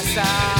casa.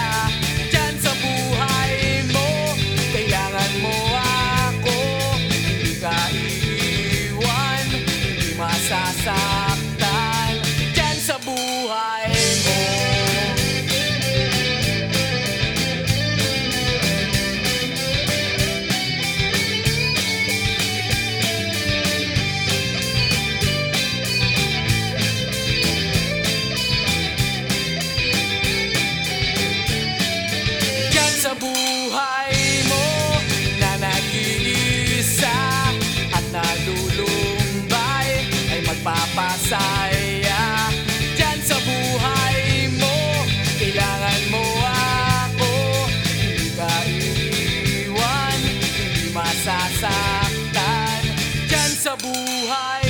masasaktan. Diyan sa buhay